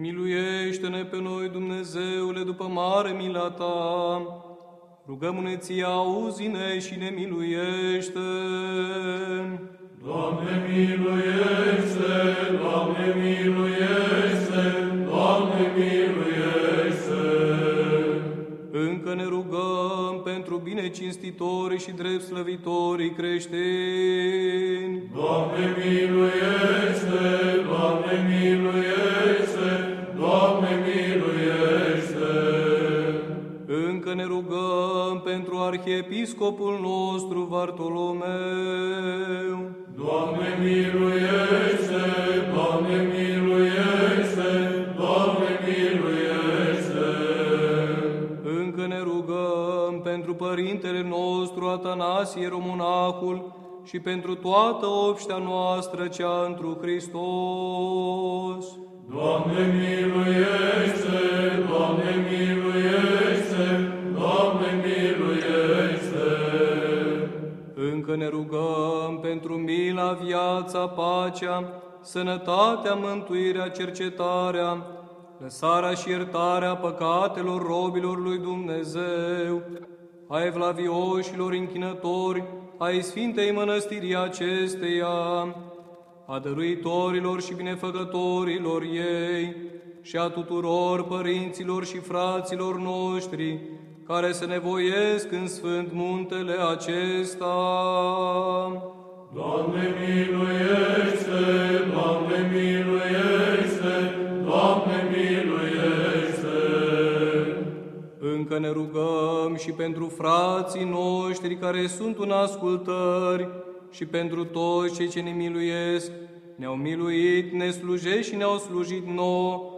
Miluiește-ne pe noi, Dumnezeule, după mare mila Ta. Rugăm-ne ție, auzi-ne și ne miluiește. Doamne miluiește, Doamne miluiește, Doamne miluiește. Încă ne rugăm pentru binecinstitorii și drept slăvitorii creștini. Doamne miluiește, Doamne miluiește, Încă ne rugăm pentru arhiepiscopul nostru Vartolomeu. Doamne miluiește, Doamne miluiește, Doamne miluiește. Încă ne rugăm pentru părintele nostru Atanasie Romonacul și pentru toată obștea noastră cea întru Hristos. Doamne miluiește, Doamne miluiește, Încă ne rugăm pentru mila, viața, pacea, sănătatea, mântuirea, cercetarea, lăsarea și iertarea păcatelor robilor lui Dumnezeu, a evlavioșilor închinători, ai Sfintei Mănăstirii acesteia, a dăruitorilor și binefăcătorilor ei și a tuturor părinților și fraților noștri, care se nevoiesc în Sfânt Muntele acesta. Doamne miluiește, Doamne miluiește, Doamne miluiește. Încă ne rugăm și pentru frații noștri care sunt în ascultări și pentru toți cei ce ne miluiesc, ne-au miluit, ne slujești și ne-au slujit nouă